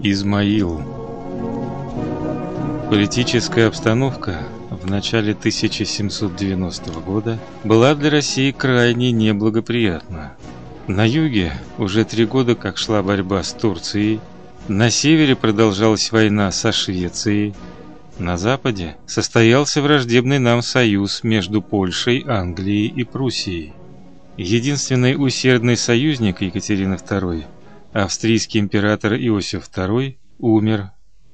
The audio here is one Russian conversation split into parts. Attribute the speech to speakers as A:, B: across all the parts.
A: Измаил Политическая обстановка в начале 1790 года была для России крайне неблагоприятна. На юге уже три года как шла борьба с Турцией, на севере продолжалась война со Швецией, на западе состоялся враждебный нам союз между Польшей, Англией и Пруссией. Единственный усердный союзник Екатерины II, австрийский император Иосиф II, умер,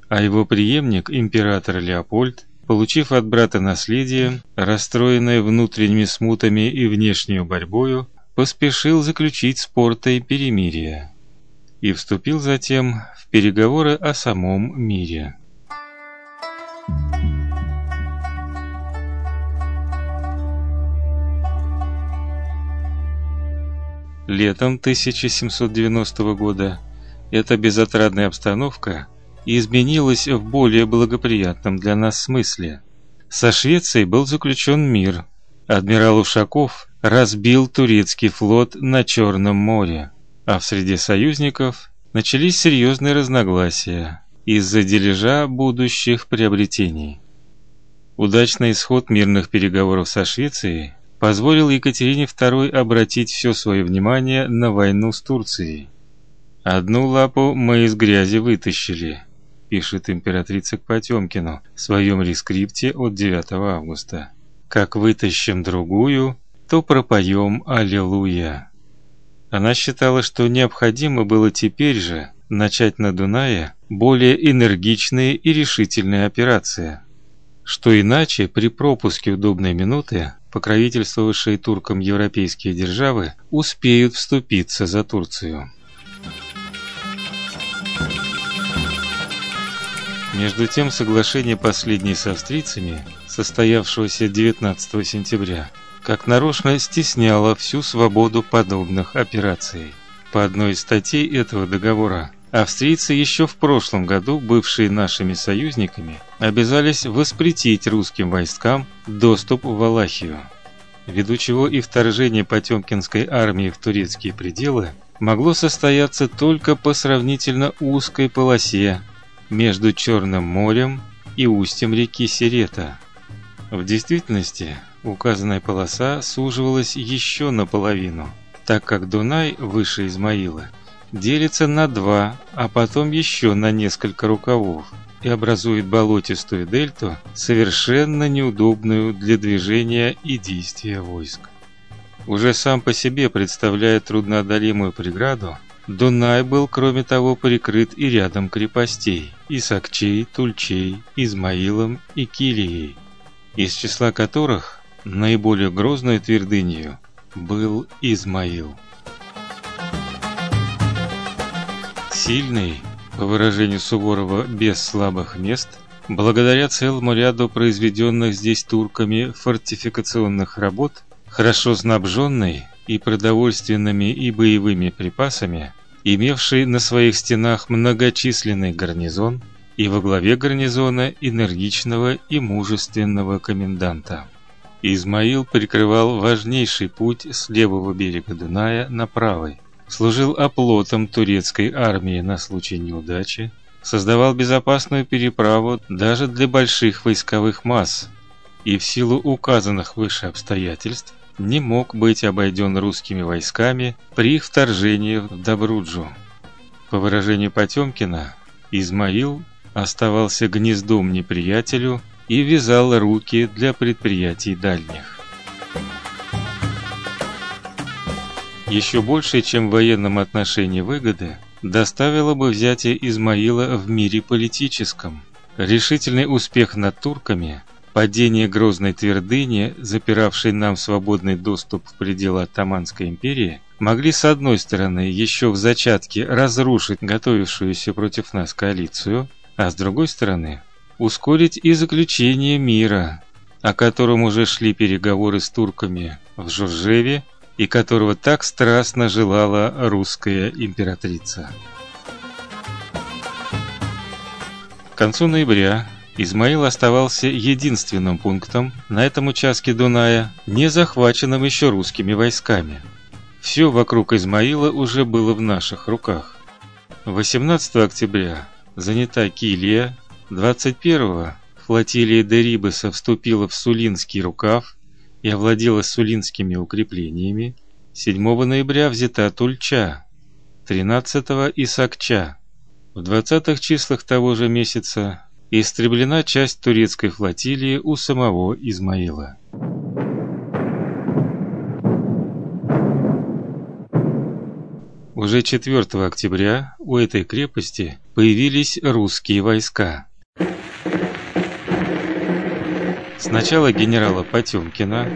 A: а его преемник, император Леопольд, получив от брата наследие, расстроенное внутренними смутами и внешней борьбой, поспешил заключить с портой перемирие и вступил затем в переговоры о самом мире. Летом 1790 года эта безотрадная обстановка изменилась в более благоприятном для нас смысле. Со Швецией был заключен мир. Адмирал Ушаков разбил турецкий флот на Черном море, а в среде союзников начались серьезные разногласия из-за дележа будущих приобретений. Удачный исход мирных переговоров со Швецией позволил Екатерине II обратить все свое внимание на войну с Турцией. Одну лапу мы из грязи вытащили, пишет императрица к Потёмкину в своем рескрипте от 9 августа. Как вытащим другую, то пропоем аллилуйя. Она считала, что необходимо было теперь же начать на Дунае более энергичные и решительные операции, что иначе при пропуске удобной минуты покровительствовавшие туркам европейские державы успеют вступиться за Турцию. Между тем, соглашение последнее с австрийцами, состоявшееся 19 сентября, как нарочно стесняло всю свободу подобных операций. По одной из статей этого договора Австрийцы еще в прошлом году, бывшие нашими союзниками, обязались воспретить русским войскам доступ в Валахию, ввиду чего и вторжение Потёмкинской армии в турецкие пределы могло состояться только по сравнительно узкой полосе между Черным морем и устьем реки Серета. В действительности, указанная полоса суживалась еще наполовину, так как Дунай выше Измаила – делится на два, а потом еще на несколько рукавов и образует болотистую дельту, совершенно неудобную для движения и действия войск. Уже сам по себе представляя трудноодолимую преграду, Дунай был, кроме того, прикрыт и рядом крепостей – Исакчей, Тульчей, Измаилом и Килией, из числа которых наиболее грозной твердынью был Измаил. Сильный, по выражению Суворова, без слабых мест, благодаря целому ряду произведенных здесь турками фортификационных работ, хорошо снабженный и продовольственными и боевыми припасами, имевший на своих стенах многочисленный гарнизон и во главе гарнизона энергичного и мужественного коменданта. Измаил прикрывал важнейший путь с левого берега Дуная на правый, служил оплотом турецкой армии на случай неудачи, создавал безопасную переправу даже для больших войсковых масс и в силу указанных выше обстоятельств не мог быть обойден русскими войсками при их вторжении в Добруджу. По выражению Потёмкина, Измаил оставался гнездом неприятелю и вязал руки для предприятий дальних. Еще больше, чем в военном отношении выгоды, доставило бы взятие Измаила в мире политическом. Решительный успех над турками, падение грозной твердыни, запиравшей нам свободный доступ в пределы Оттоманской империи, могли с одной стороны еще в зачатке разрушить готовившуюся против нас коалицию, а с другой стороны ускорить и заключение мира, о котором уже шли переговоры с турками в Журжеве и которого так страстно желала русская императрица. К концу ноября Измаил оставался единственным пунктом на этом участке Дуная, не захваченным еще русскими войсками. Все вокруг Измаила уже было в наших руках. 18 октября занята Килия, 21-го флотилия Дерибаса вступила в Сулинский рукав и овладела сулинскими укреплениями. 7 ноября взята Тульча, 13-го Исакча. В 20-х числах того же месяца истреблена часть турецкой флотилии у самого Измаила. Уже 4 октября у этой крепости появились русские войска. Сначала генерала Потёмкина,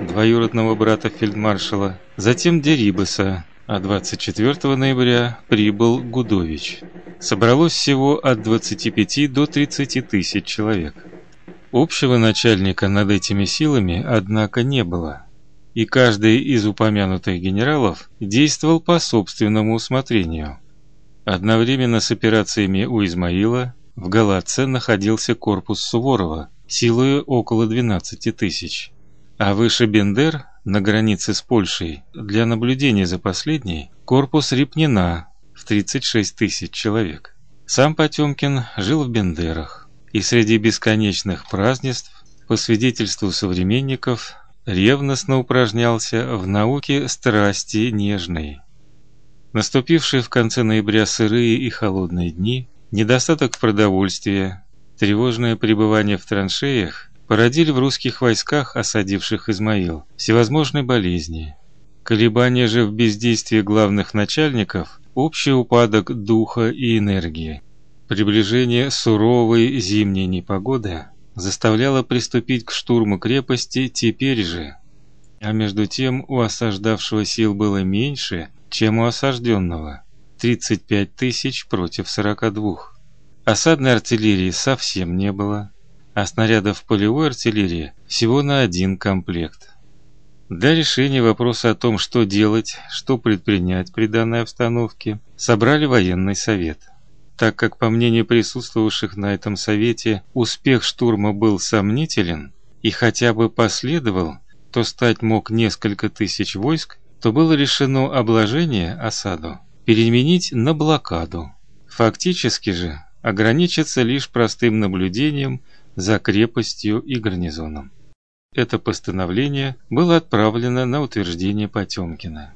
A: двоюродного брата фельдмаршала, затем Дерибаса, а 24 ноября прибыл Гудович. Собралось всего от 25 до 30 тысяч человек. Общего начальника над этими силами, однако, не было и каждый из упомянутых генералов действовал по собственному усмотрению. Одновременно с операциями у Измаила в Галатце находился корпус Суворова, силой около 12 тысяч, а выше Бендер, на границе с Польшей, для наблюдения за последней, корпус Репнина в 36 тысяч человек. Сам Потёмкин жил в Бендерах, и среди бесконечных празднеств, по свидетельству современников, ревностно упражнялся в науке страсти нежной. Наступившие в конце ноября сырые и холодные дни, недостаток в продовольствии, тревожное пребывание в траншеях породили в русских войсках, осадивших Измаил, всевозможные болезни. Колебания же в бездействии главных начальников, общий упадок духа и энергии. Приближение суровой зимней непогоды заставляло приступить к штурму крепости теперь же. А между тем у осаждавшего сил было меньше, чем у осажденного – 35 тысяч против 42. Осадной артиллерии совсем не было, а снарядов полевой артиллерии всего на один комплект. Для решения вопроса о том, что делать, что предпринять при данной обстановке, собрали военный совет – так как, по мнению присутствовавших на этом совете, успех штурма был сомнителен и хотя бы последовал, то стать мог несколько тысяч войск, то было решено обложение осаду переменить на блокаду. Фактически же ограничиться лишь простым наблюдением за крепостью и гарнизоном. Это постановление было отправлено на утверждение Потёмкина.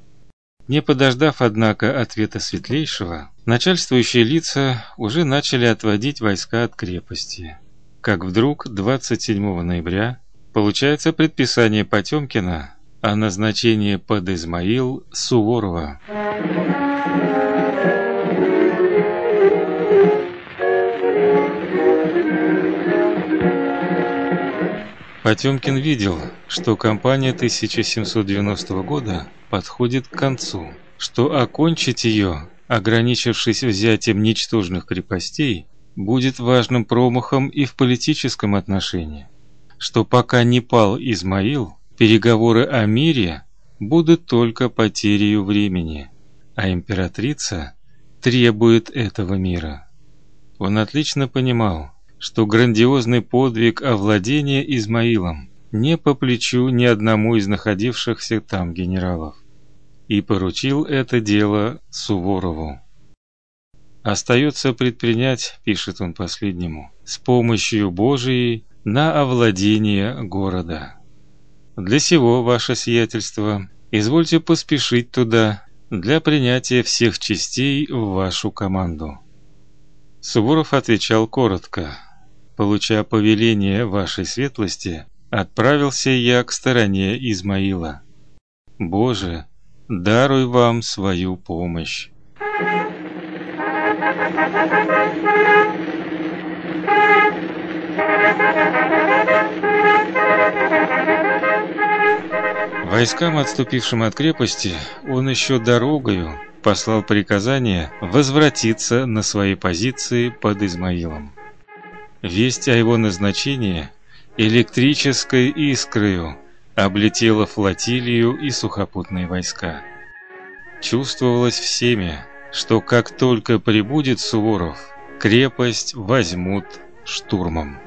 A: Не подождав, однако, ответа светлейшего, начальствующие лица уже начали отводить войска от крепости. Как вдруг 27 ноября получается предписание Потёмкина о назначении под Измаил Суворова. Потёмкин видел, что кампания 1790 года подходит к концу, что окончить ее, ограничившись взятием ничтожных крепостей, будет важным промахом и в политическом отношении, что пока не пал Измаил, переговоры о мире будут только потерей времени, а императрица требует этого мира. Он отлично понимал, что грандиозный подвиг овладения Измаилом не по плечу ни одному из находившихся там генералов, и поручил это дело Суворову. Остается предпринять, пишет он последнему, с помощью Божией на овладение города. Для сего, ваше сиятельство, извольте поспешить туда для принятия всех частей в вашу команду. Суворов отвечал коротко: Получая повеление вашей светлости, отправился я к стороне Измаила. Боже, даруй вам свою помощь. Войскам, отступившим от крепости, он еще дорогою послал приказание возвратиться на свои позиции под Измаилом. Весть о его назначении электрической искрою облетела флотилию и сухопутные войска. Чувствовалось всеми, что как только прибудет Суворов, крепость возьмут штурмом.